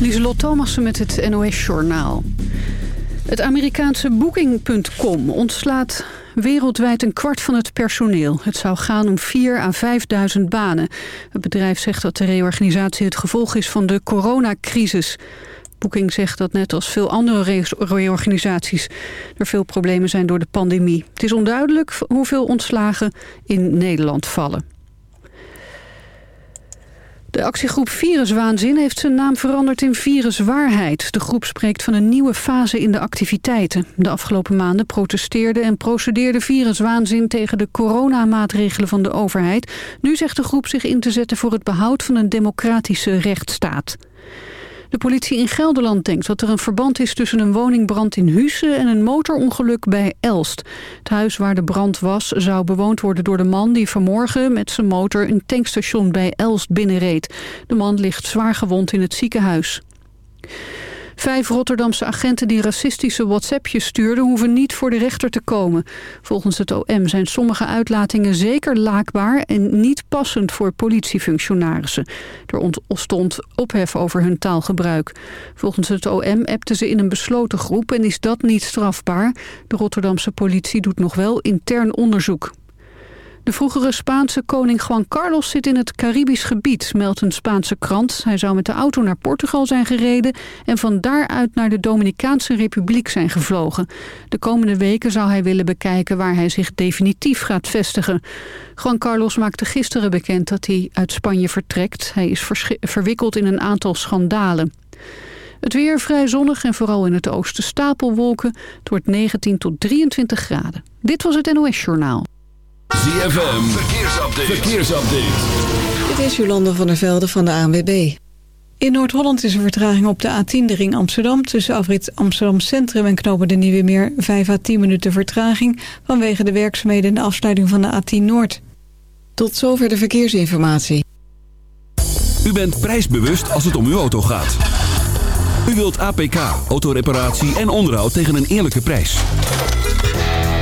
Lieselot Thomassen met het NOS-journaal. Het Amerikaanse Booking.com ontslaat wereldwijd een kwart van het personeel. Het zou gaan om 4 à 5.000 banen. Het bedrijf zegt dat de reorganisatie het gevolg is van de coronacrisis. Booking zegt dat net als veel andere reorganisaties... er veel problemen zijn door de pandemie. Het is onduidelijk hoeveel ontslagen in Nederland vallen. De actiegroep Viruswaanzin heeft zijn naam veranderd in Viruswaarheid. De groep spreekt van een nieuwe fase in de activiteiten. De afgelopen maanden protesteerde en procedeerde Viruswaanzin tegen de coronamaatregelen van de overheid. Nu zegt de groep zich in te zetten voor het behoud van een democratische rechtsstaat. De politie in Gelderland denkt dat er een verband is tussen een woningbrand in Husse en een motorongeluk bij Elst. Het huis waar de brand was zou bewoond worden door de man die vanmorgen met zijn motor een tankstation bij Elst binnenreed. De man ligt zwaar gewond in het ziekenhuis. Vijf Rotterdamse agenten die racistische WhatsAppjes stuurden... hoeven niet voor de rechter te komen. Volgens het OM zijn sommige uitlatingen zeker laakbaar... en niet passend voor politiefunctionarissen. Er ontstond ophef over hun taalgebruik. Volgens het OM appten ze in een besloten groep... en is dat niet strafbaar. De Rotterdamse politie doet nog wel intern onderzoek. De vroegere Spaanse koning Juan Carlos zit in het Caribisch gebied, meldt een Spaanse krant. Hij zou met de auto naar Portugal zijn gereden en van daaruit naar de Dominicaanse Republiek zijn gevlogen. De komende weken zou hij willen bekijken waar hij zich definitief gaat vestigen. Juan Carlos maakte gisteren bekend dat hij uit Spanje vertrekt. Hij is verwikkeld in een aantal schandalen. Het weer vrij zonnig en vooral in het oosten stapelwolken. Het wordt 19 tot 23 graden. Dit was het NOS Journaal. ZFM, verkeersupdate. verkeersupdate. Dit is Jolanda van der Velde van de ANWB. In Noord-Holland is er vertraging op de A10, de ring Amsterdam... tussen afrit Amsterdam Centrum en Knopen de Nieuwe Meer... 5 à 10 minuten vertraging vanwege de werkzaamheden... en de afsluiting van de A10 Noord. Tot zover de verkeersinformatie. U bent prijsbewust als het om uw auto gaat. U wilt APK, autoreparatie en onderhoud tegen een eerlijke prijs.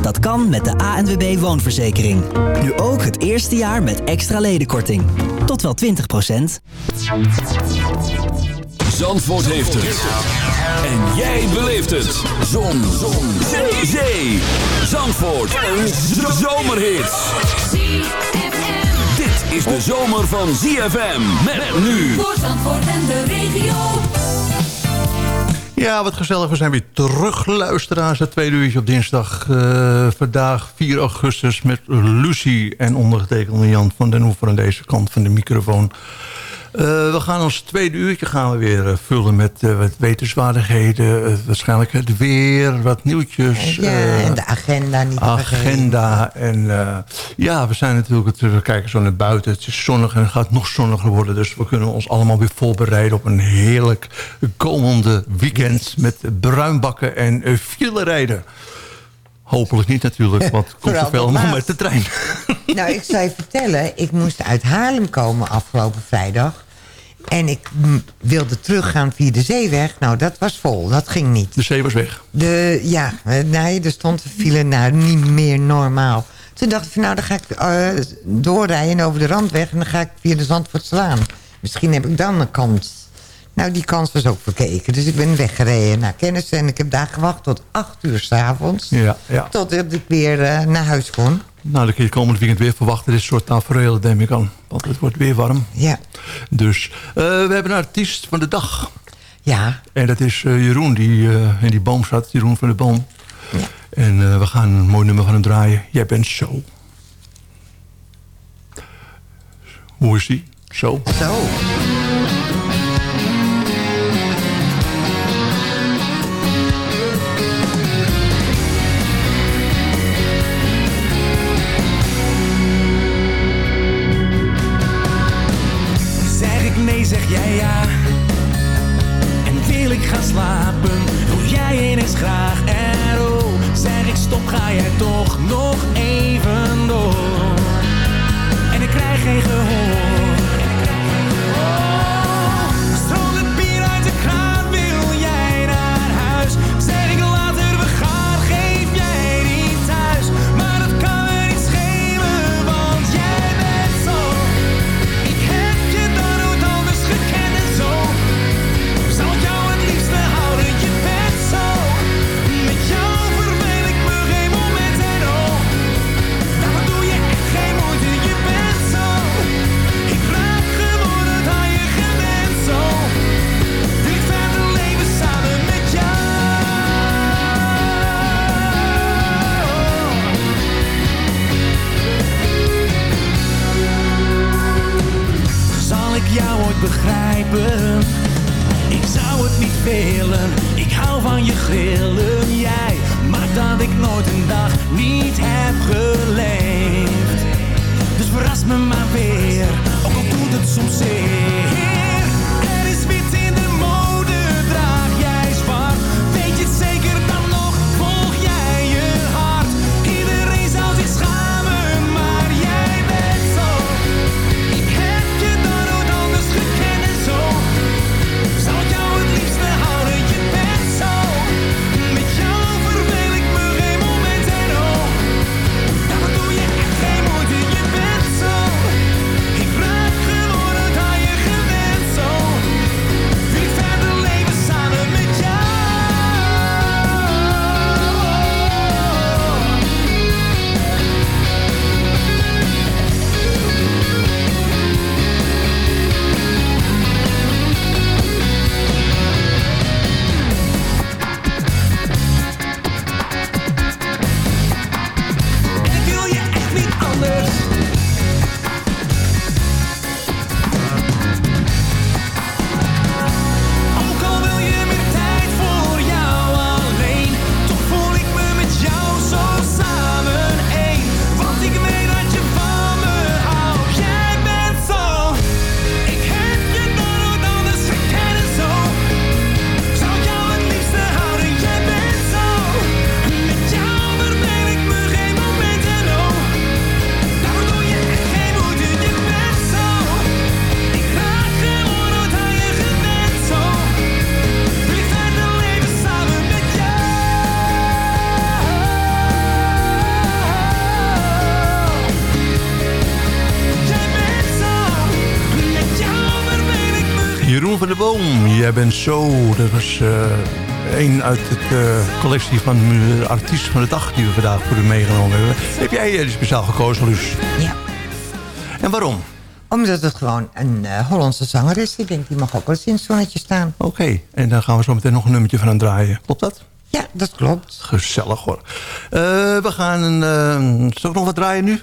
Dat kan met de ANWB Woonverzekering. Nu ook het eerste jaar met extra ledenkorting. Tot wel 20%. Zandvoort heeft het. En jij beleeft het. Zon. Zon. Zee. Zee. Zandvoort. Een zomerhit. Dit is de zomer van ZFM. Met nu. Voor Zandvoort en de regio. Ja, wat gezellig. We zijn weer terug, luisteraars. Het tweede uurtje op dinsdag. eh, vandaag 4 augustus met Lucie en ondergetekende Jan van den Hoever aan deze kant van de microfoon. Eh, we gaan ons tweede uurtje gaan we weer eh, vullen met eh, wat wetenswaardigheden. waarschijnlijk het weer, wat nieuwtjes. Ja, en de agenda niet vergeten. agenda. En ja, we zijn natuurlijk, we kijken zo naar buiten. Het is zonnig en het gaat nog zonniger worden. Dus we kunnen ons allemaal weer voorbereiden op een heerlijk komende weekend. Met bruinbakken en uh, rijden. Hopelijk niet natuurlijk, want het komt zoveel nog allemaal met de trein. Nou, ik zou je vertellen, ik moest uit Haarlem komen afgelopen vrijdag. En ik wilde teruggaan via de zeeweg. Nou, dat was vol. Dat ging niet. De zee was weg. De, ja, nee, er stond file nou niet meer normaal. Toen dacht ik van nou, dan ga ik eh, doorrijden over de randweg... en dan ga ik via de Zandvoortslaan. Misschien heb ik dan een kans. Nou, die kans was ook verkeken, Dus ik ben weggereden naar kennis. En ik heb daar gewacht tot acht uur s'avonds. Ja, ja. Totdat ik weer eh, naar huis kon. Nou, dan kun je komend weekend weer verwachten. Dit soort tafereel, denk ik aan. Want het wordt weer warm. Ja. Dus eh, we hebben een artiest van de dag. Ja. En dat is eh, Jeroen, die in die boom zat. Jeroen van de Boom. En we gaan een mooi nummer van hem draaien. Jij bent zo. Hoe is die? Zo. Zo. Ik ben zo. Dat was eh, een uit de eh, collectie van de artiest van de dag die we vandaag voor u meegenomen hebben. Heb jij eh, speciaal gekozen, Luus? Ja. En waarom? Omdat het gewoon een Hollandse zanger is. Ik denk, die mag ook wel eens in het zonnetje staan. Oké, en daar gaan we zo meteen nog een nummertje van aan draaien. Klopt dat? Ja, dat klopt. Gezellig hoor. We gaan... Een, zal ik nog wat draaien nu?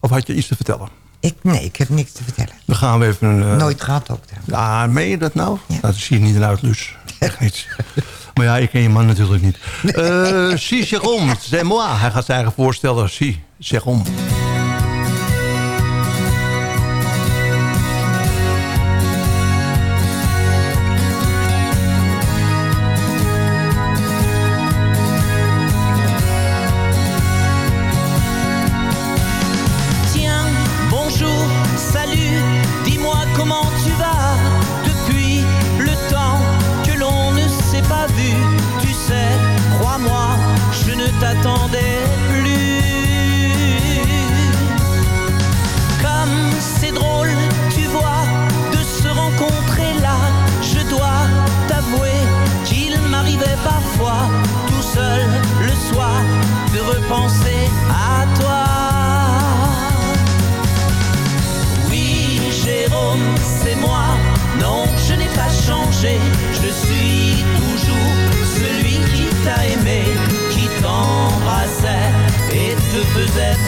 Of had je iets te vertellen? Ik, nee, ik heb niks te vertellen. Dan gaan we even... Eh, Nooit gehad ook. Dan. Ah, meen je dat nou? Dat zie je niet eruit, Luus. Echt niet. maar ja, ik ken je man natuurlijk niet. Nee. Uh, si, om. Moi. Hij gaat zijn eigen voorstellen. Si, zeg om. Comment that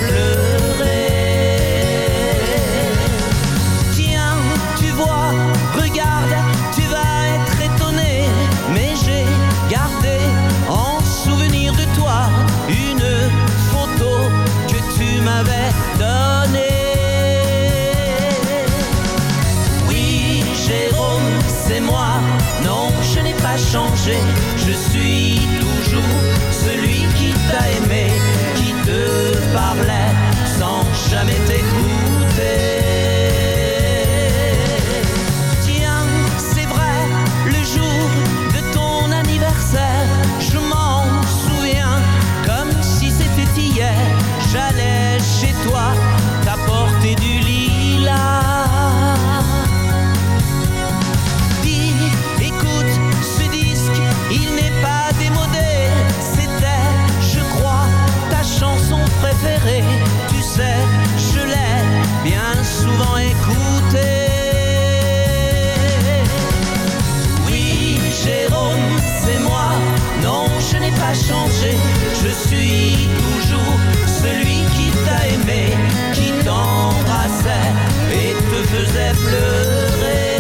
Je suis toujours celui qui t'a aimé, qui t'embrassait et te faisait pleurer.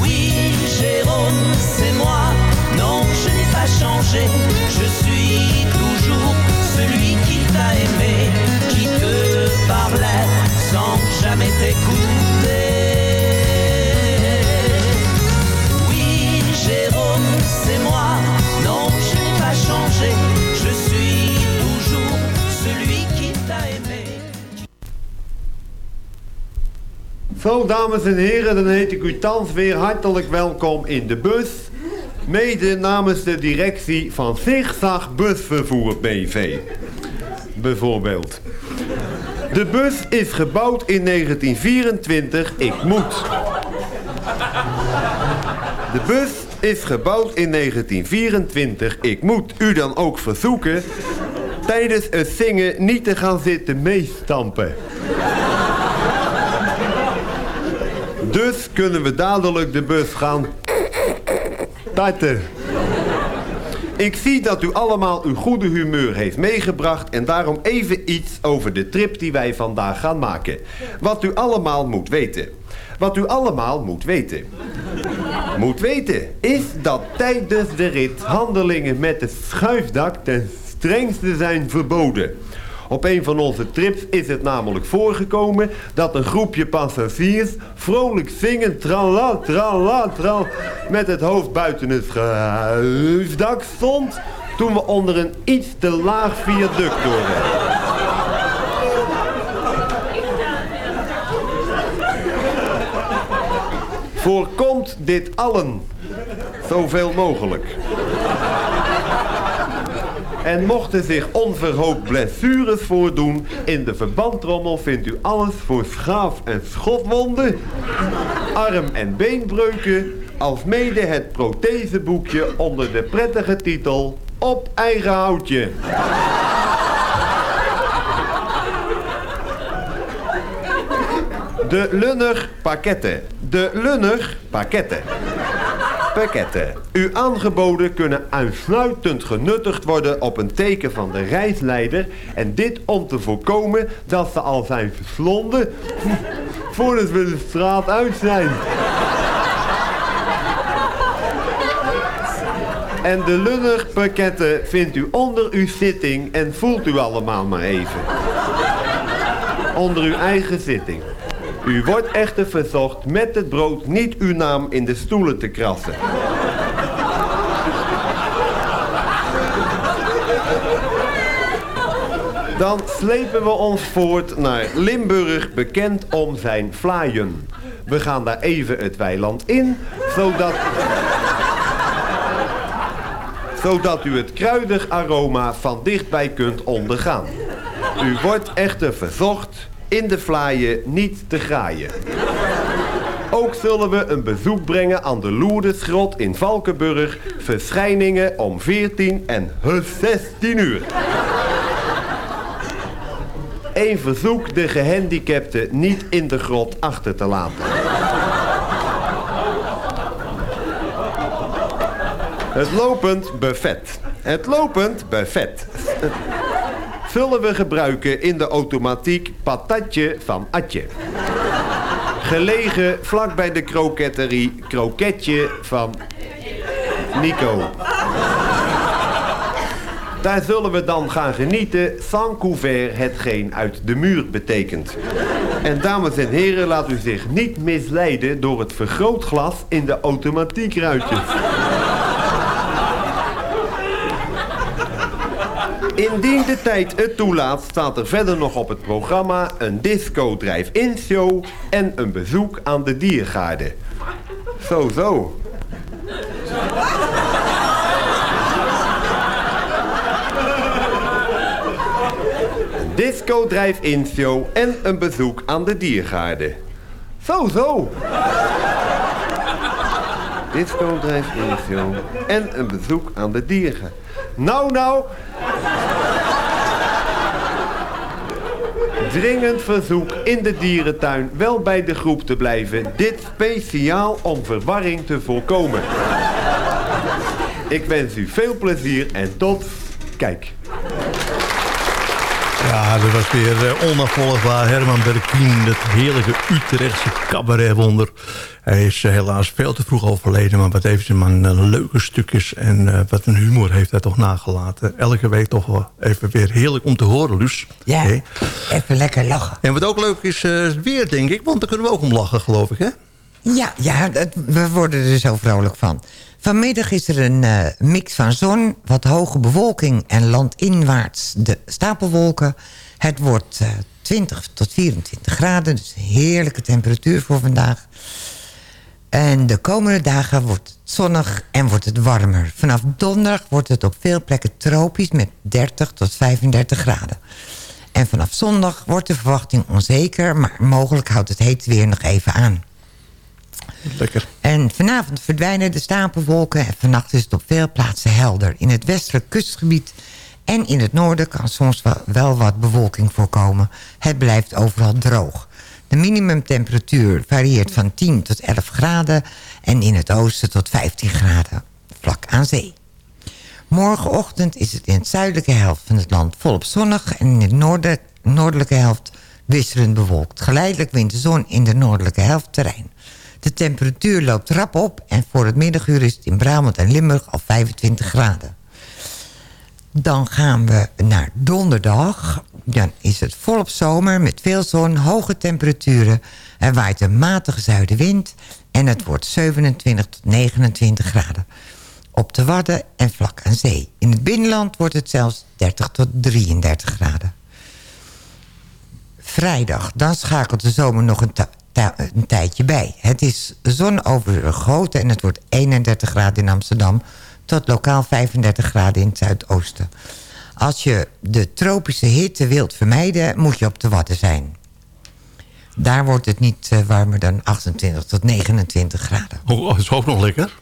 Oui, Jérôme, c'est moi. Non, je n'ai pas changé. Je suis toujours celui qui t'a aimé, qui te parlait sans jamais t'écouter. Zo, dames en heren, dan heet ik u thans weer hartelijk welkom in de bus. Mede namens de directie van Zigzag Busvervoer BV. Bijvoorbeeld. De bus is gebouwd in 1924. Ik moet. De bus is gebouwd in 1924. Ik moet u dan ook verzoeken tijdens het zingen niet te gaan zitten meestampen. Dus kunnen we dadelijk de bus gaan starten. Ik zie dat u allemaal uw goede humeur heeft meegebracht... en daarom even iets over de trip die wij vandaag gaan maken. Wat u allemaal moet weten. Wat u allemaal moet weten. Moet weten is dat tijdens de rit handelingen met het schuifdak ten strengste zijn verboden. Op een van onze trips is het namelijk voorgekomen dat een groepje passagiers vrolijk zingend trala trala tral met het hoofd buiten het schuifdak stond toen we onder een iets te laag viaduct doorreden. Voorkomt dit allen zoveel mogelijk. En mochten zich onverhoopt blessures voordoen, in de verbandtrommel vindt u alles voor schaaf- en schotwonden, arm- en beenbreuken, alsmede het protheseboekje onder de prettige titel Op eigen houtje. De Lunner pakketten. De Lunner pakketten. Pakketten. Uw aangeboden kunnen uitsluitend genuttigd worden op een teken van de reisleider. En dit om te voorkomen dat ze al zijn verslonden voordat we de straat uit zijn. En de Lunner pakketten vindt u onder uw zitting en voelt u allemaal maar even. Onder uw eigen zitting. U wordt echter verzocht met het brood niet uw naam in de stoelen te krassen. Dan slepen we ons voort naar Limburg, bekend om zijn vlaaien. We gaan daar even het weiland in, zodat... zodat u het kruidig aroma van dichtbij kunt ondergaan. U wordt echter verzocht in de vlaaien niet te graaien. Ook zullen we een bezoek brengen aan de Loerdesgrot in Valkenburg. Verschijningen om 14 en 16 uur. Eén verzoek de gehandicapten niet in de grot achter te laten. Het lopend buffet. Het lopend buffet. Zullen we gebruiken in de automatiek patatje van Atje. Gelegen vlak bij de kroketterie kroketje van Nico. Daar zullen we dan gaan genieten sans couvert hetgeen uit de muur betekent. En dames en heren, laat u zich niet misleiden door het vergrootglas in de automatiekruitjes. Indien de tijd het toelaat, staat er verder nog op het programma een disco drive-in show en een bezoek aan de diergaarde. Zo, zo. Een disco drive-in show en een bezoek aan de diergaarde. Zo, zo. Disco drive-in show en een bezoek aan de diergaarde. Nou, nou. Dringend verzoek in de dierentuin wel bij de groep te blijven. Dit speciaal om verwarring te voorkomen. Ik wens u veel plezier en tot... Kijk. Ja, dat was weer uh, onafvolgbaar. Herman Berkien, het heerlijke Utrechtse cabaretwonder. Hij is eh, helaas veel te vroeg overleden... maar wat heeft hij man uh, leuke stukjes... en wat een humor heeft hij toch nagelaten. Elke week toch wel even weer heerlijk om te horen, Luus. Ja, okay. even lekker lachen. En wat ook leuk is, het weer, denk ik... want daar kunnen we ook om lachen, geloof ik, hè? Ja, ja dat, we worden er zo vrolijk van. Vanmiddag is er een uh, mix van zon, wat hoge bewolking en landinwaarts de stapelwolken. Het wordt uh, 20 tot 24 graden, dus heerlijke temperatuur voor vandaag. En de komende dagen wordt het zonnig en wordt het warmer. Vanaf donderdag wordt het op veel plekken tropisch met 30 tot 35 graden. En vanaf zondag wordt de verwachting onzeker, maar mogelijk houdt het heet weer nog even aan. Lekker. En vanavond verdwijnen de stapelwolken en vannacht is het op veel plaatsen helder. In het westelijk kustgebied en in het noorden kan soms wel, wat bewolking voorkomen. Het blijft overal droog. De minimumtemperatuur varieert van 10 tot 11 graden en in het oosten tot 15 graden, vlak aan zee. Morgenochtend is het in de zuidelijke helft van het land volop zonnig... en in de noorden, noordelijke helft wisselend bewolkt. Geleidelijk wint de zon in de noordelijke helft terrein. De temperatuur loopt rap op en voor het middaguur is het in Brabant en Limburg al 25 graden. Dan gaan we naar donderdag. Dan is het volop zomer met veel zon, hoge temperaturen. Er waait een matige zuidenwind en het wordt 27 tot 29 graden. Op de Wadden en vlak aan zee. In het binnenland wordt het zelfs 30 tot 33 graden. Vrijdag, dan schakelt de zomer nog een, een tijdje bij. Het is zonovergoten en het wordt 31 graden in Amsterdam... tot lokaal 35 graden in het zuidoosten. Als je de tropische hitte wilt vermijden, moet je op de Wadden zijn. Daar wordt het niet uh, warmer dan 28 tot 29 graden. Oh, dat is ook nog lekker.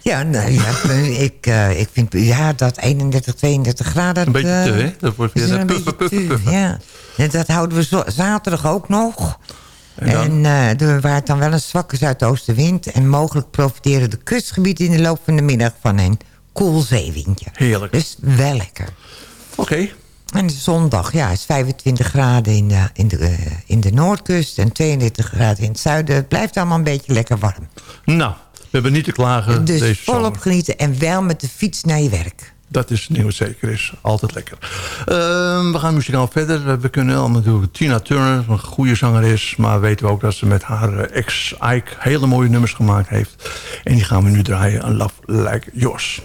Ja, nou, ja ik, uh, ik vind ja, dat 31, 32 graden... Een beetje te, hè? Dat wordt weer een beetje te, ja. En dat houden we zo, zaterdag ook nog. En, en uh, er waait dan wel een zwakke zuidoostenwind... en mogelijk profiteren de kustgebieden in de loop van de middag... van een koel zeewindje. Heerlijk. Dus wel lekker. Oké. Okay. En zondag ja, is 25 graden in de, in, de, uh, in de noordkust... en 32 graden in het zuiden. Het blijft allemaal een beetje lekker warm. Nou, we hebben niet te klagen dus deze volop zomer. genieten en wel met de fiets naar je werk. Dat is nieuw zeker is. Altijd lekker. Uh, we gaan muzikaal verder. We kunnen al natuurlijk Tina Turner, een goede zanger is. Maar weten we ook dat ze met haar ex Ike hele mooie nummers gemaakt heeft. En die gaan we nu draaien. Een Love Like Yours.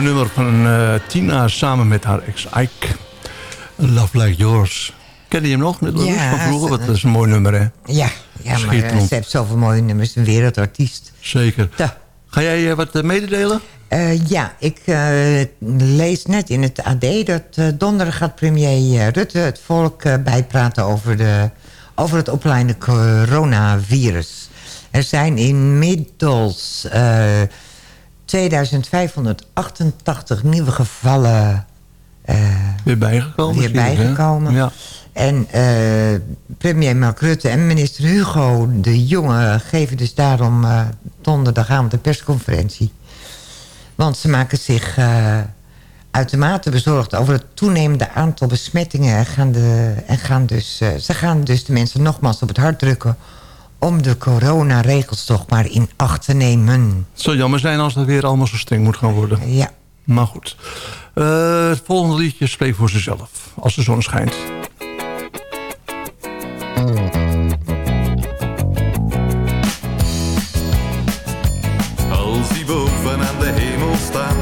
Mooi nummer van eh, Tina samen met haar ex Ike. Love Like Yours. Ken je hem nog? Net Ja, van vroeger? Wat, dat is een mooi nummer, hè? Ja, ja maar eh, ze heeft zoveel mooie nummers. Een wereldartiest. Zeker. Ga jij eh, wat mededelen? Ja, ik lees net in het AD dat donderdag gaat premier Rutte het volk bijpraten over, de, over het opleiden coronavirus. Er zijn inmiddels 2588 nieuwe gevallen eh, Weer bijgekomen? weer bijgekomen. Ja. En eh, premier Mark Rutte en minister Hugo de Jonge geven dus daarom eh, donderdagavond een persconferentie. Want ze maken zich uitermate bezorgd over het toenemende aantal besmettingen. En gaan, de, en gaan dus, ze gaan dus de mensen nogmaals op het hart drukken om de coronaregels toch maar in acht te nemen. Het zou jammer zijn als dat weer allemaal zo streng moet gaan worden. Ja. Maar goed. Eh, het volgende liedje spreekt voor zichzelf. Als de zon schijnt. Als die boven aan de hemel staat,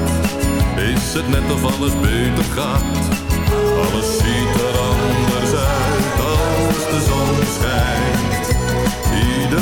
is het net of alles beter gaat. Alles ziet er anders uit als de zon schijnt.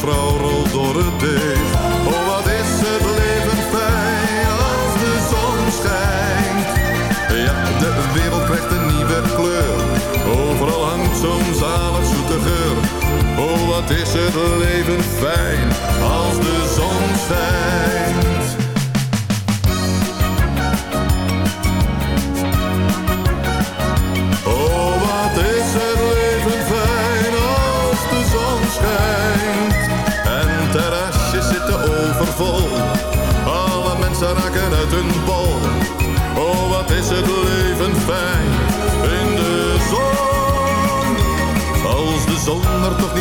bakkersvrouw rolt door het deeg. Oh, wat is het leven fijn als de zon schijnt. Ja, de wereld krijgt een nieuwe kleur. Overal hangt zo'n zalig zoete geur. Oh, wat is het leven fijn als de zon schijnt.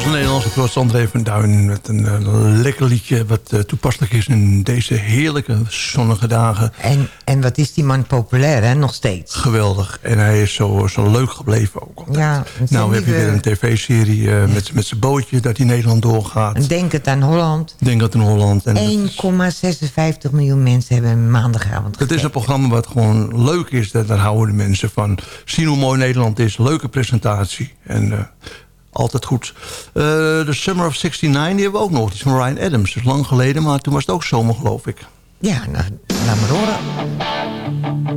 Onze Nederlandse trots André van Duin met een eh, lekker liedje... wat eh, toepasselijk is in deze heerlijke zonnige dagen. En, en wat is die man populair, hè? Nog steeds. Geweldig. En hij is zo, zo leuk gebleven ook. Ja, Nou, heb je weer een tv-serie eh, met, met zijn bootje dat in Nederland doorgaat. En denk het aan Holland. Denk dat in Holland. En dat 1,56 miljoen mensen hebben een maandagavond Het is een programma wat gewoon leuk is. Daar houden de mensen van. Zien hoe mooi Nederland is. Leuke presentatie. En altijd goed. Eh, De Summer of 69, die hebben we ook nog. Die is van Ryan Adams. Is lang geleden, maar toen was het ook zomer, geloof ik. Ja, nou, laat.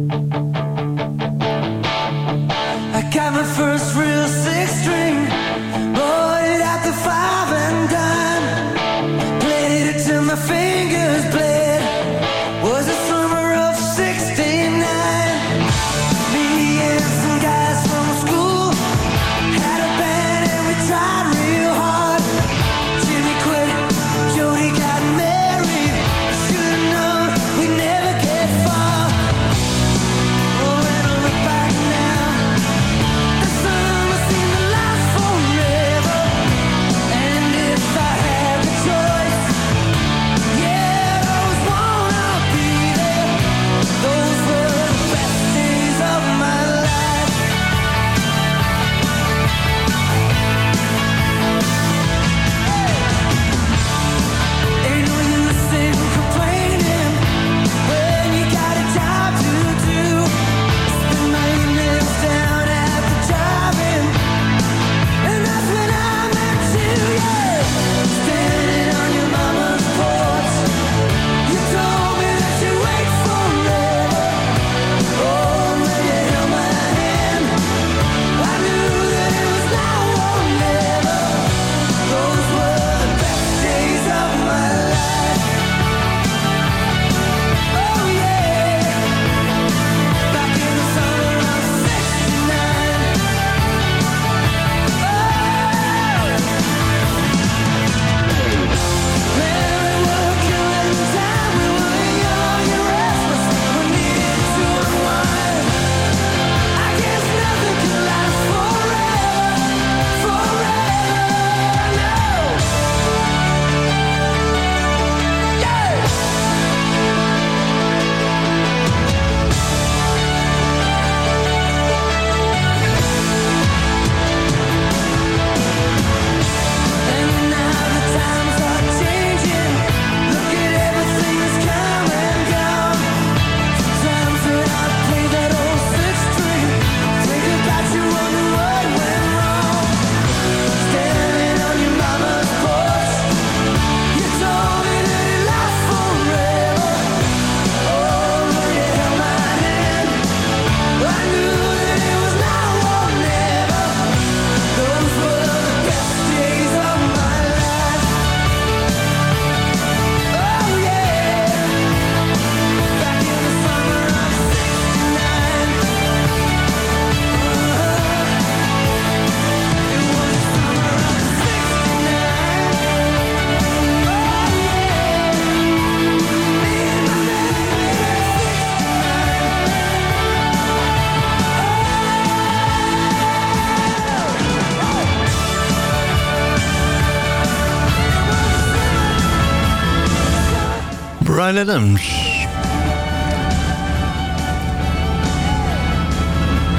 Adams.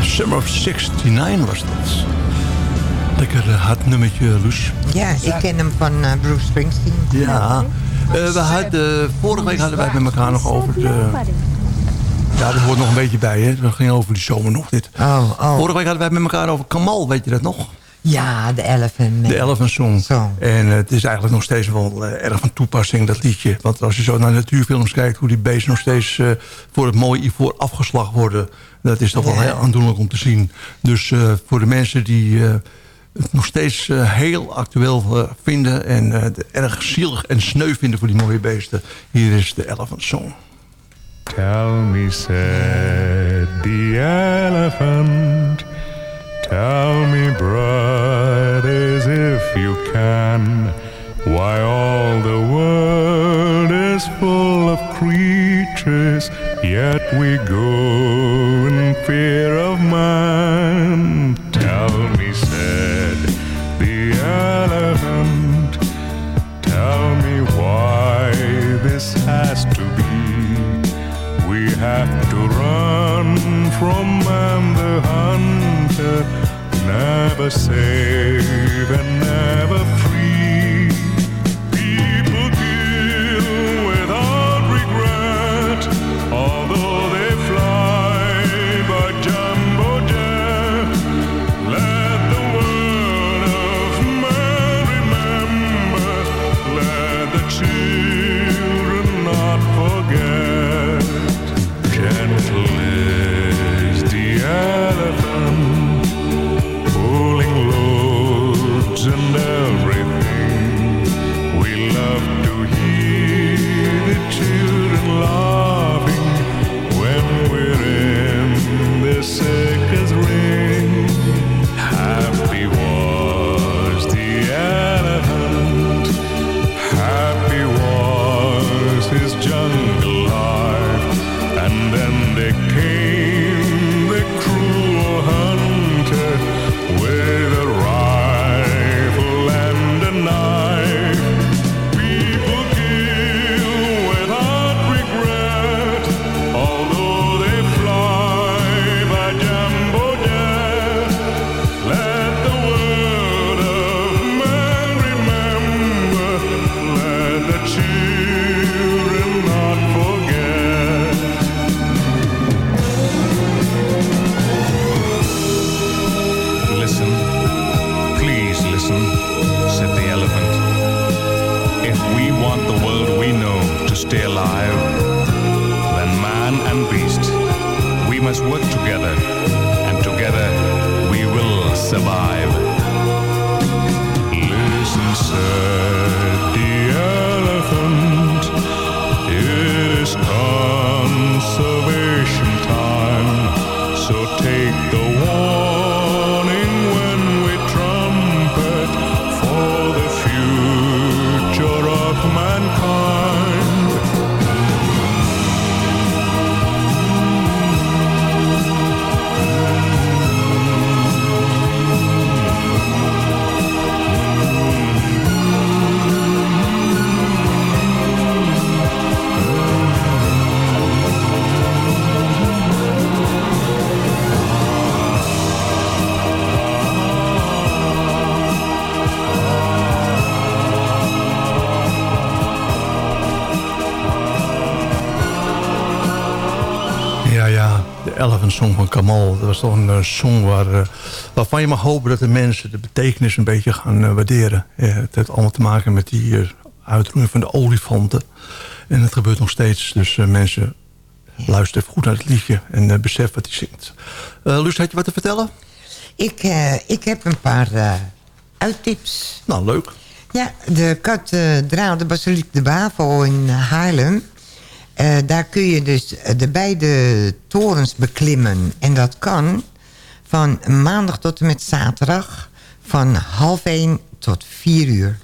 Summer of 69 was dat. Lekker uh, hard nummertje, Loes. Ja, ik ken hem van uh, Bruce Springsteen. Ja. Uh, we hadden, vorige week hadden wij met elkaar nog over de... Ja, dat hoort nog een beetje bij, hè. Dat ging over die zomer nog, dit. Oh, oh. Vorige week hadden wij met elkaar over Kamal, weet je dat nog? Ja, de Elephant De Elephant Song. Song. En het is eigenlijk nog steeds wel erg van toepassing, dat liedje. Want als je zo naar natuurfilms kijkt... hoe die beesten nog steeds voor het mooie ivoor afgeslacht worden... dat is toch wel heel aandoenlijk om te zien. Dus voor de mensen die het nog steeds uh, heel actueel uh, vinden... en uh, erg zielig en sneu vinden voor die mooie beesten. Hier is de Elephant Song. Tell me, said the elephant Tell me, brothers, if you can Why all the world is full of creatures Yet we go in fear of man. Tell me, said the elephant Tell me why this has to be. We have to run from never save Song van Kamal. Dat was toch een eh, song waar, eh, waarvan je mag hopen dat de mensen de betekenis een beetje gaan eh, waarderen. Ja, het heeft allemaal te maken met die uitroeiing van de olifanten. En het gebeurt nog steeds. Dus mensen, luister even goed naar het liedje en besef wat hij zingt. Luus, had je wat te vertellen? Ik, ik heb een paar uittips. Nou, leuk. Ja, de kathedraal, de basiliek de Bavo in Haarlem. Eh, daar kun je dus de beide torens beklimmen. En dat kan van maandag tot en met zaterdag... van half één tot vier uur.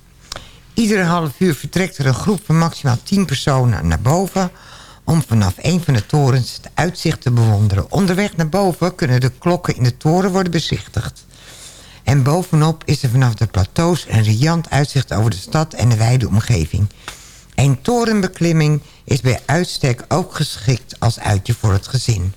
Iedere half uur vertrekt er een groep van maximaal tien personen naar boven... om vanaf een van de torens het uitzicht te bewonderen. Onderweg naar boven kunnen de klokken in de toren worden bezichtigd. En bovenop is er vanaf de plateaus een riant uitzicht over de stad en de wijde omgeving. Een torenbeklimming is bij uitstek ook geschikt als uitje voor het gezin.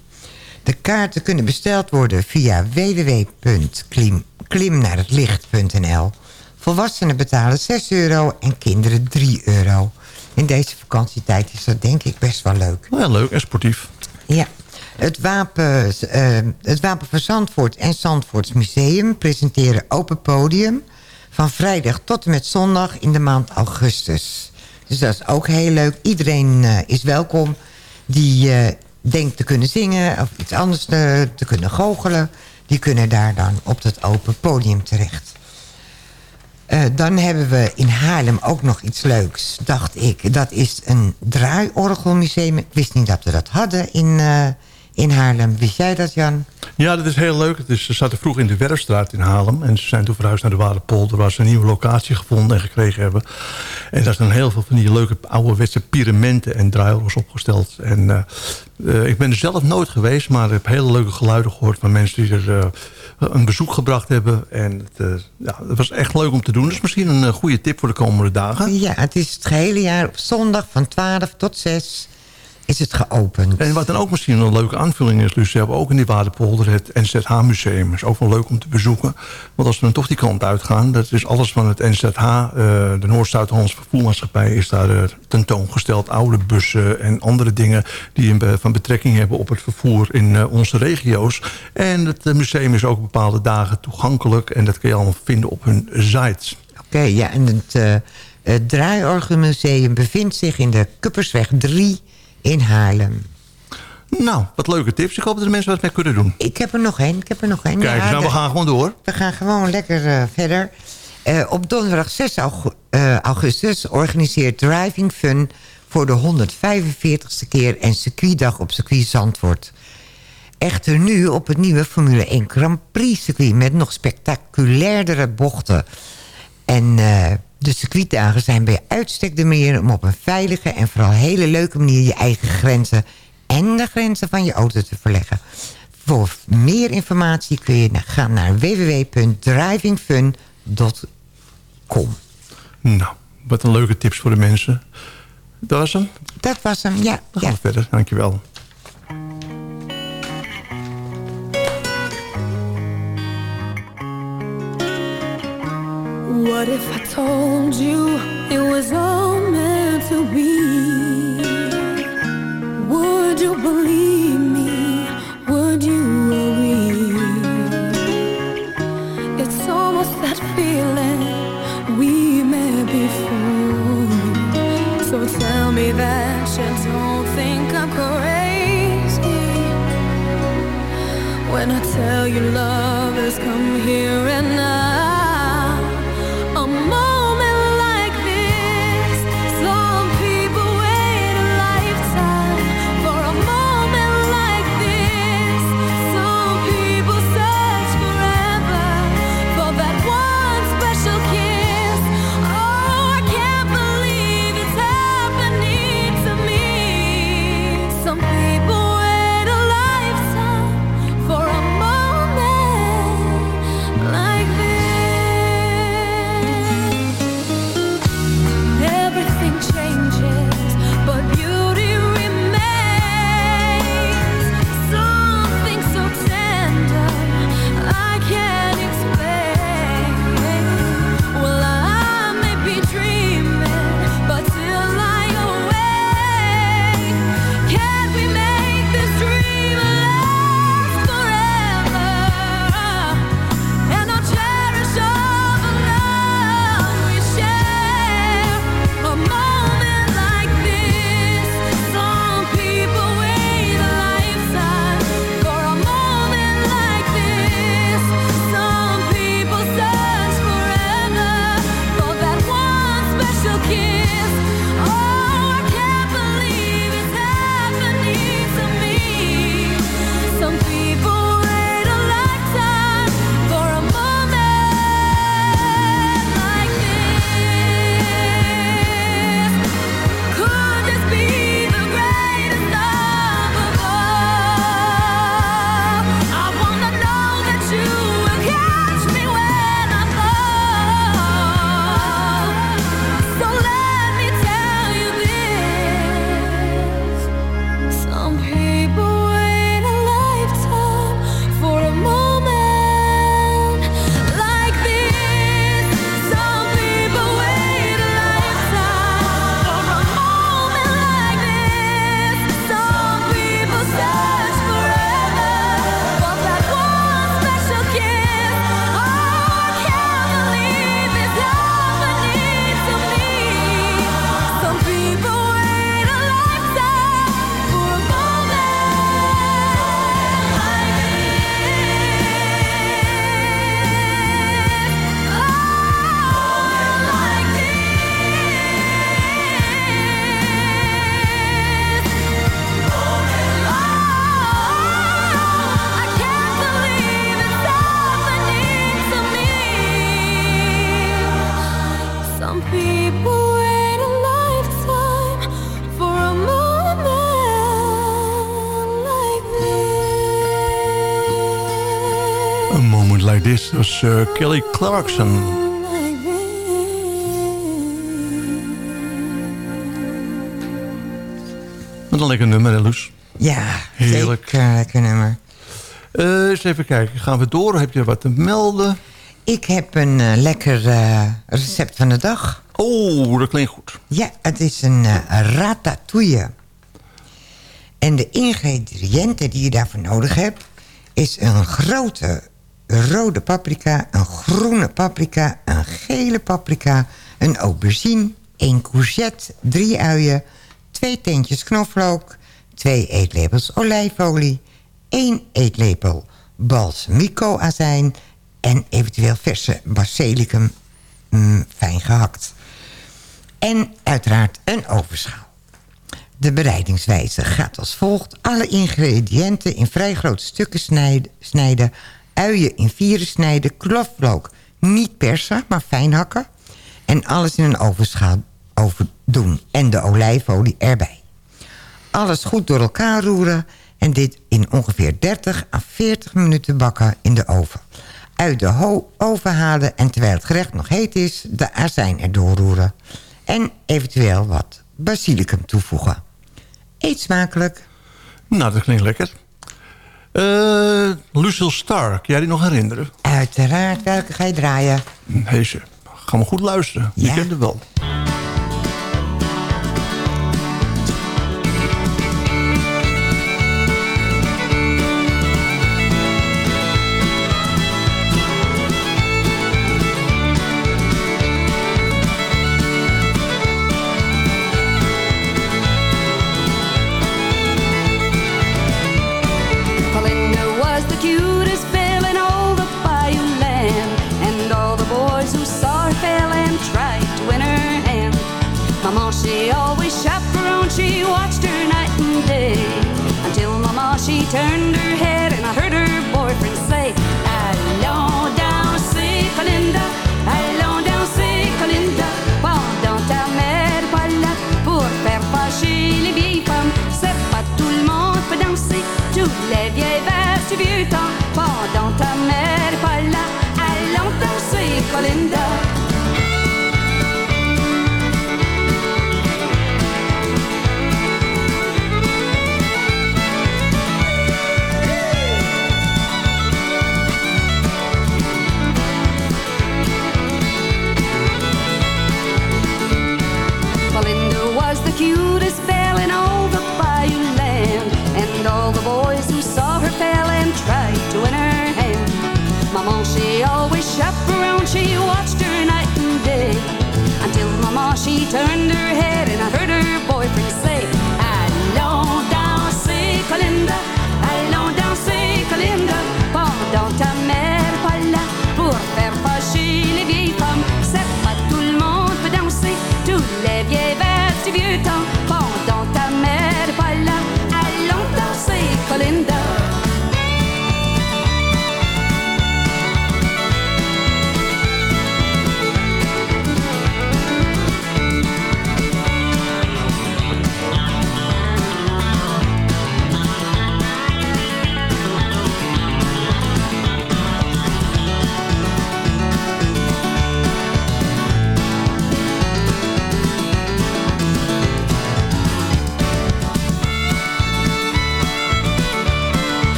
De kaarten kunnen besteld worden via www.klimnaarhetlicht.nl. Volwassenen betalen 6 euro en kinderen 3 euro. In deze vakantietijd is dat denk ik best wel leuk. Ja, leuk en sportief. Ja. Het Wapen, eh, het Wapen van Zandvoort en Zandvoorts Museum presenteren open podium... van vrijdag tot en met zondag in de maand augustus. Dus dat is ook heel leuk. Iedereen eh, is welkom die eh, denkt te kunnen zingen... of iets anders te, kunnen goochelen. Die kunnen daar dan op het open podium terecht. Eh, dan hebben we in Haarlem ook nog iets leuks, dacht ik. Dat is een draaiorgelmuseum. Ik wist niet dat we dat hadden in, eh, in Haarlem. Wist jij dat, Jan? Ja, dat is heel leuk. Is, ze zaten vroeg in de Werfstraat in Haarlem. En ze zijn toen verhuisd naar de Waardepolder... waar ze een nieuwe locatie gevonden en gekregen hebben. En daar zijn heel veel van die leuke ouderwetse pyramenten en draaiorgels opgesteld. En eh, eh, ik ben er zelf nooit geweest... maar ik heb hele leuke geluiden gehoord van mensen die er... eh, een bezoek gebracht hebben. En het, ja, het was echt leuk om te doen. Dus misschien een goede tip voor de komende dagen. Ja, het is het gehele jaar op zondag van 12 tot 6 is het geopend. En wat dan ook misschien een leuke aanvulling is... Luus, ze hebben ook in die Waardepolder het NZH-museum. is ook wel leuk om te bezoeken. Want als we dan toch die kant uitgaan... dat is alles van het NZH, eh, de Noord-Zuid-Hollandse Vervoermaatschappij... is daar eh, tentoongesteld. Oude bussen en andere dingen... die een be- van betrekking hebben op het vervoer in eh, onze regio's. En het museum is ook op bepaalde dagen toegankelijk... en dat kun je allemaal vinden op hun site. Oké, ja, en het, het Draaiorgelmuseum bevindt zich in de Kuppersweg 3 in Haarlem. Nou, wat leuke tips. Ik hoop dat de mensen wat mee kunnen doen. Ik heb er nog één, ik heb er nog één. Kijk, Ja, nou, we gaan gewoon door. We gaan gewoon lekker eh, verder. Eh, op donderdag 6 augu- eh, augustus organiseert Driving Fun... voor de 145ste keer een circuitdag op circuit Zandvoort. Echter nu op het nieuwe Formule 1 Grand Prix circuit... met nog spectaculairdere bochten. En de circuitdagen zijn bij uitstek de manier... om op een veilige en vooral hele leuke manier... je eigen grenzen en de grenzen van je auto te verleggen. Voor meer informatie kun je gaan naar www.drivingfun.com. Nou, wat een leuke tips voor de mensen. Dat was hem? Dat was hem, ja. Dan gaan we verder, dankjewel. What if I told you it was all meant to be? Would you believe me? Would you agree? It's almost that feeling we met before. So tell me that you don't think I'm crazy when I tell you love has come here and Kelly Clarkson. Wat een lekker nummer, hè, Loes? Ja, Heerlijk. zeker lekker nummer. Eh, eens even kijken, gaan we door? Heb je wat te melden? Ik heb een eh, lekker eh, recept van de dag. Oh, dat klinkt goed. Ja, het is een ratatouille. En de ingrediënten die je daarvoor nodig hebt... is een grote rode paprika, een groene paprika... een gele paprika, een aubergine, een courgette, drie uien... twee teentjes knoflook, twee eetlepels olijfolie... één eetlepel balsamico-azijn... en eventueel verse basilicum mm, fijn gehakt. En uiteraard een ovenschaal. De bereidingswijze gaat als volgt. Alle ingrediënten in vrij grote stukken snijden. snijden uien in vieren snijden. Knoflook niet persen, maar fijn hakken. En alles in een ovenschaal overdoen. En de olijfolie erbij. Alles goed door elkaar roeren. En dit in ongeveer 30 à 40 minuten bakken in de oven. Uit de oven halen en terwijl het gerecht nog heet is... de azijn erdoor roeren. En eventueel wat basilicum toevoegen. Eet smakelijk. Nou, dat klinkt lekker. Eh Lucille Stark, jij die nog herinneren? Uiteraard, welke ga je draaien? Deze. Gaan we goed luisteren. Je Ja. kent het wel. Turned her head and I heard her boyfriend say, Allons danser, Belinda, allons danser, Belinda, pendant ta mère pas là pour faire fâcher les vieilles femmes, c'est pas tout le monde peut danser, tous les vieilles verres du vieux temps, pendant ta mère pas là, allons danser, Belinda. Mama, oh, she always chaperoned, she watched her night and day, until Mama she turned her head and I heard her boyfriend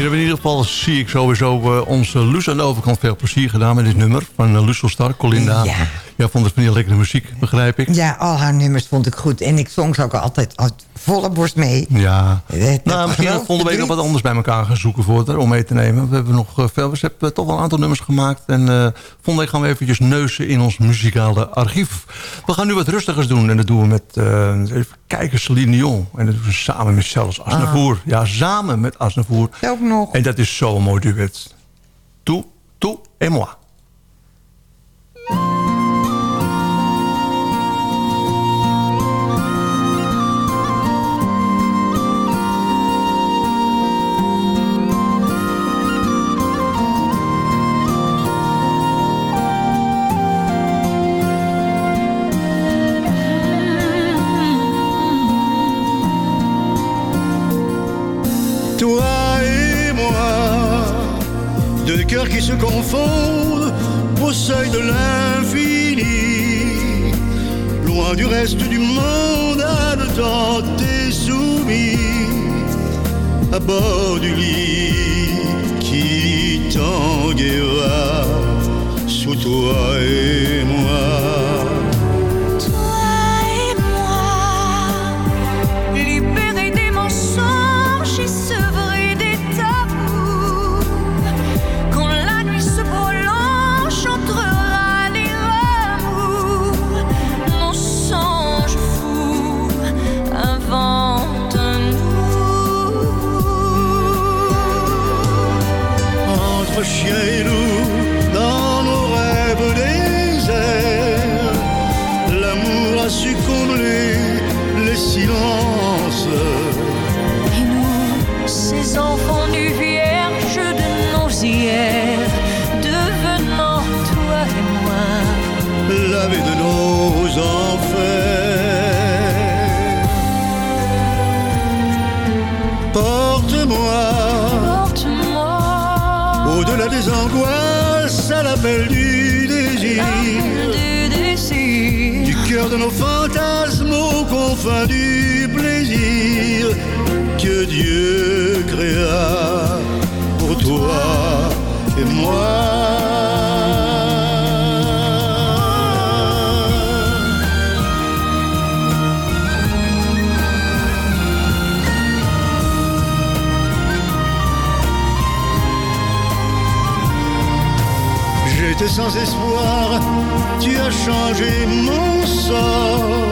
hebben in ieder geval, zie ik sowieso, eh, onze Luus aan de overkant veel plezier gedaan met dit nummer van uh, Lucille Stark, Colinda. Jij vond het van die lekkere muziek, begrijp ik. Ja, al haar nummers vond ik goed. En ik zong ze ook altijd uit volle borst mee. Ja. Eh, dat Nou, misschien volgende week nog wat anders bij elkaar gaan zoeken voor het, om mee te nemen. We hebben nog eh, veel, we hebben toch wel een aantal nummers gemaakt. En eh volgende week gaan we eventjes neuzen in ons muzikale archief. We gaan nu wat rustigers doen. En dat doen we met, eh, even kijken, Celine Dion. En dat doen we samen met zelfs Asnavoer. Ja, samen met Asnavoer. Ook nog. En dat is zo'n mooi duet. Tout, tout et moi. Se confondent au seuil de l'infini. Loin du reste du monde, à ne t'es soumis à bord du lit qui tanguera sous toi et moi. Des angoisses, à l'appel du désir, du désir, du cœur de nos fantasmes aux confins du plaisir que Dieu créa pour toi et moi. Sans espoir, tu as changé mon sort,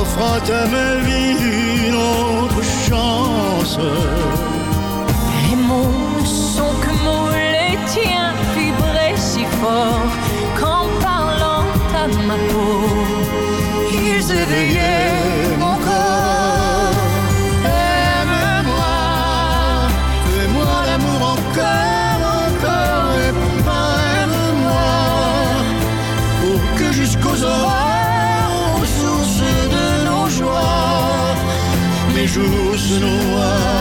offrant à ma vie une autre chance. Les mots ne sont que mots, les tiens vibraient si fort qu'en parlant à ma peau, ils éveillaient jour se noie.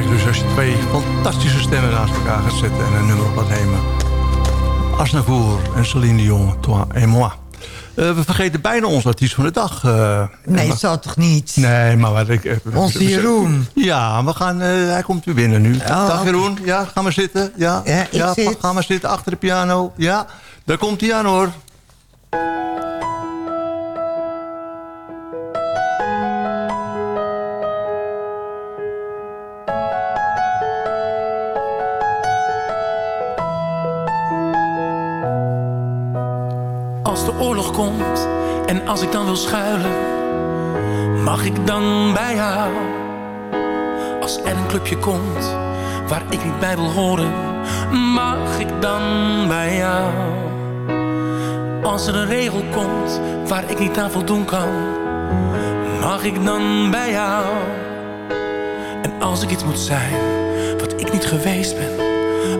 Krijg je dus als je twee fantastische stemmen naast elkaar gaat zetten en een nummer op gaat nemen. Asnavour en Celine Dion, Toi et moi. Eh, we vergeten bijna onze artiest van de dag. eh, Nee, dat zal toch niet? Nee, maar wat ik... eh, Onze Jeroen. Ja, we gaan, hij komt weer binnen nu. Dag oké. Jeroen, ja, ga maar zitten. Ja, Ja, ik ja, zit. Ga maar zitten achter de piano. Ja, daar komt hij aan hoor. Komt en als ik dan wil schuilen, mag ik dan bij jou? Als er een clubje komt waar ik niet bij wil horen, mag ik dan bij jou? Als er een regel komt waar ik niet aan voldoen kan, mag ik dan bij jou? En als ik iets moet zijn wat ik niet geweest ben,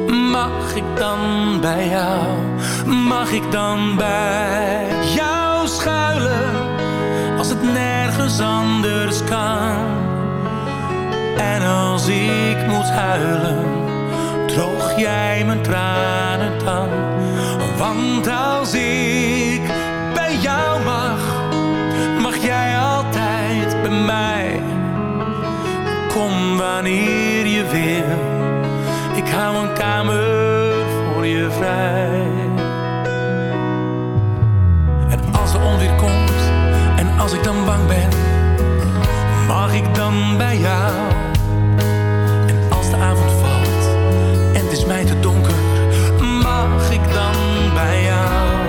Mag ik dan bij jou, mag ik dan bij jou schuilen? Als het nergens anders kan. En als ik moet huilen, droog jij mijn tranen dan? Want als ik bij jou mag, mag jij altijd bij mij. Kom wanneer je wil ik hou een kamer voor je vrij. En als er onweer komt en als ik dan bang ben, mag ik dan bij jou? En als de avond valt en het is mij te donker, mag ik dan bij jou?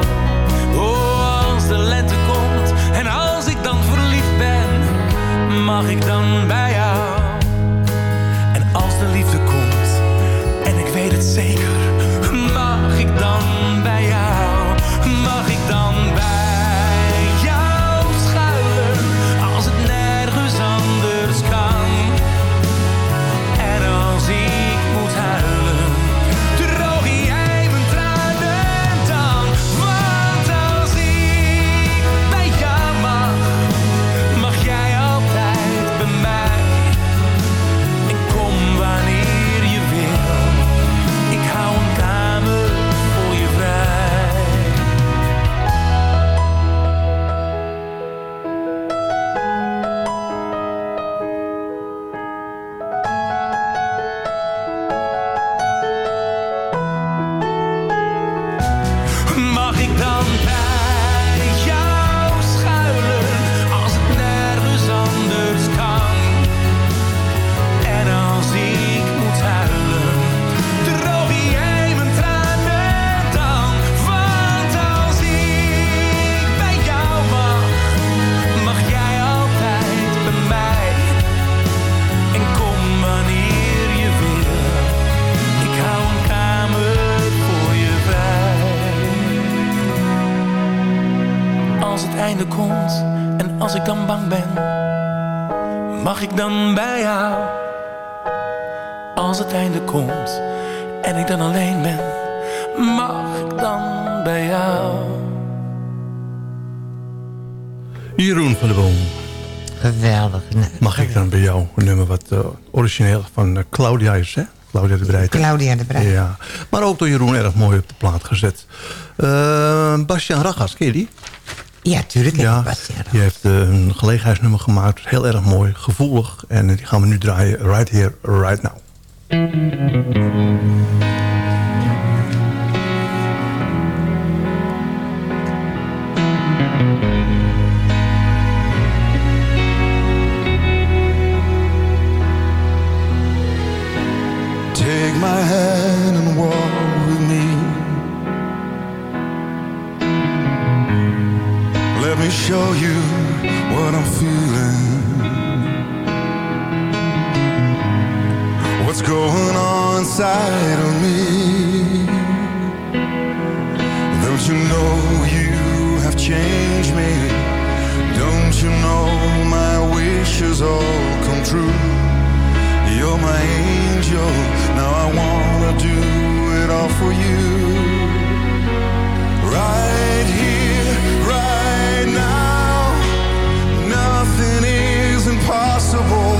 Claudia is, hè? Claudia de Breij. Claudia de Breij. Ja, maar ook door Jeroen erg mooi op de plaat gezet. Uh, Bastiaan Ragas, ken je die? Ja, tuurlijk. Ja, die heeft uh, een gelegenheidsnummer gemaakt. Heel erg mooi, gevoelig. En die gaan we nu draaien. Right here, right now. Show you what I'm feeling. What's going on inside of me? Don't you know you have changed me? Don't you know my wishes all come true? You're my angel, now I wanna do it all for you. Right here, impossible.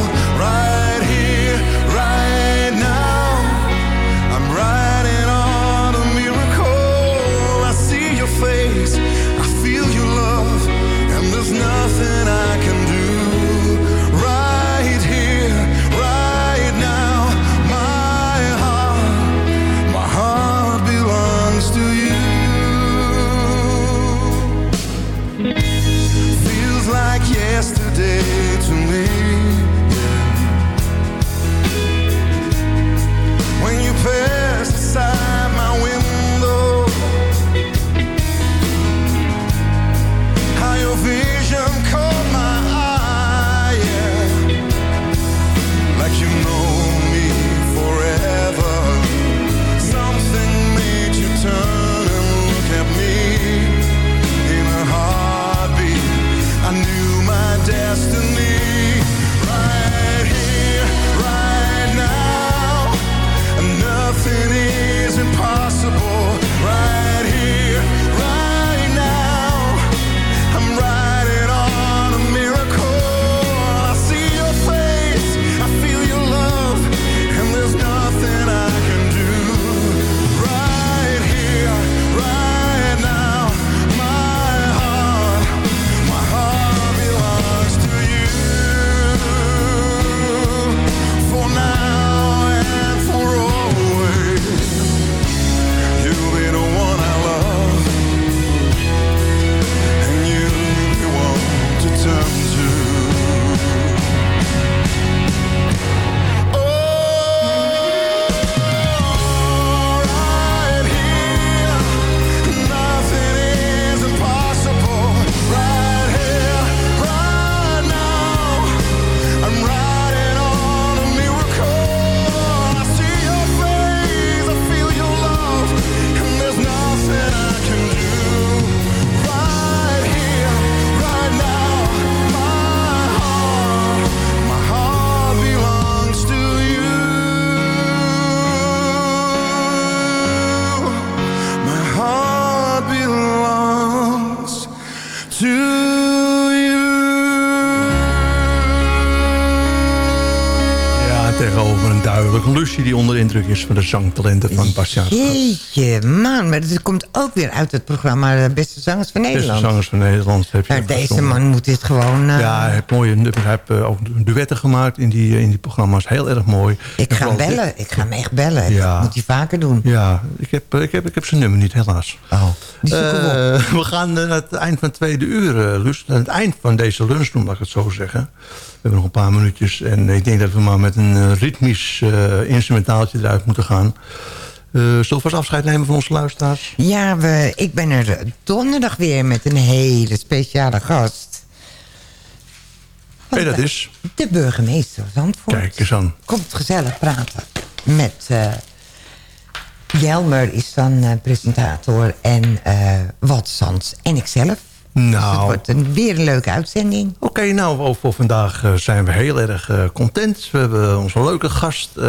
Onder de zangtalenten van Bastiaan. Jeetje, man. Maar het komt ook weer uit het programma eh, Beste Zangers van Nederland. Beste zangers van Nederland. Heb je Nou, deze gezongen. man moet dit gewoon... eh, Ja, hij heeft mooie nummers. Hij heeft eh, ook duetten gemaakt in die, in die programma's. Heel erg mooi. ik ga hem bellen. Ik ga hem echt bellen. Ja. Dat moet hij vaker doen. Ja, ik heb, ik heb, ik heb zijn nummer niet, helaas. Oh, die we gaan naar het eind van het tweede uur, Luus. Aan het eind van deze lunchroom, laat ik het zo zeggen. We hebben nog een paar minuutjes. En ik denk dat we maar met een eh, ritmisch eh, instrumentaaltje eruit moeten gaan. Eh zullen we afscheid nemen van onze luisteraars? Ja, we, ik ben er donderdag weer met een hele speciale gast. En dat is? De burgemeester van Zandvoort. Kijk eens aan. Komt gezellig praten met... Jelmer is dan presentator en eh Wat Sands en ikzelf. Dus het Nou, wordt een, weer een leuke uitzending. Oké, nou, voor- vandaag eh, zijn we heel erg eh, content. We hebben onze leuke gast, eh,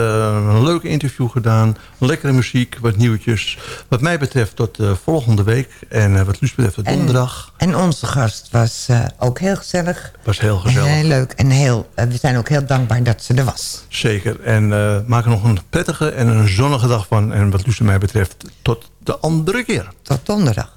een leuk interview gedaan. Lekkere muziek, wat nieuwtjes. Wat mij betreft tot volgende week. En wat Luus betreft tot donderdag. En onze gast was ook heel gezellig. Was heel gezellig. Heel leuk en heel, we zijn ook heel dankbaar dat ze er was. Zeker. En eh maak er nog een prettige en een zonnige dag van. En wat Luus en mij betreft, tot de andere keer. Tot donderdag.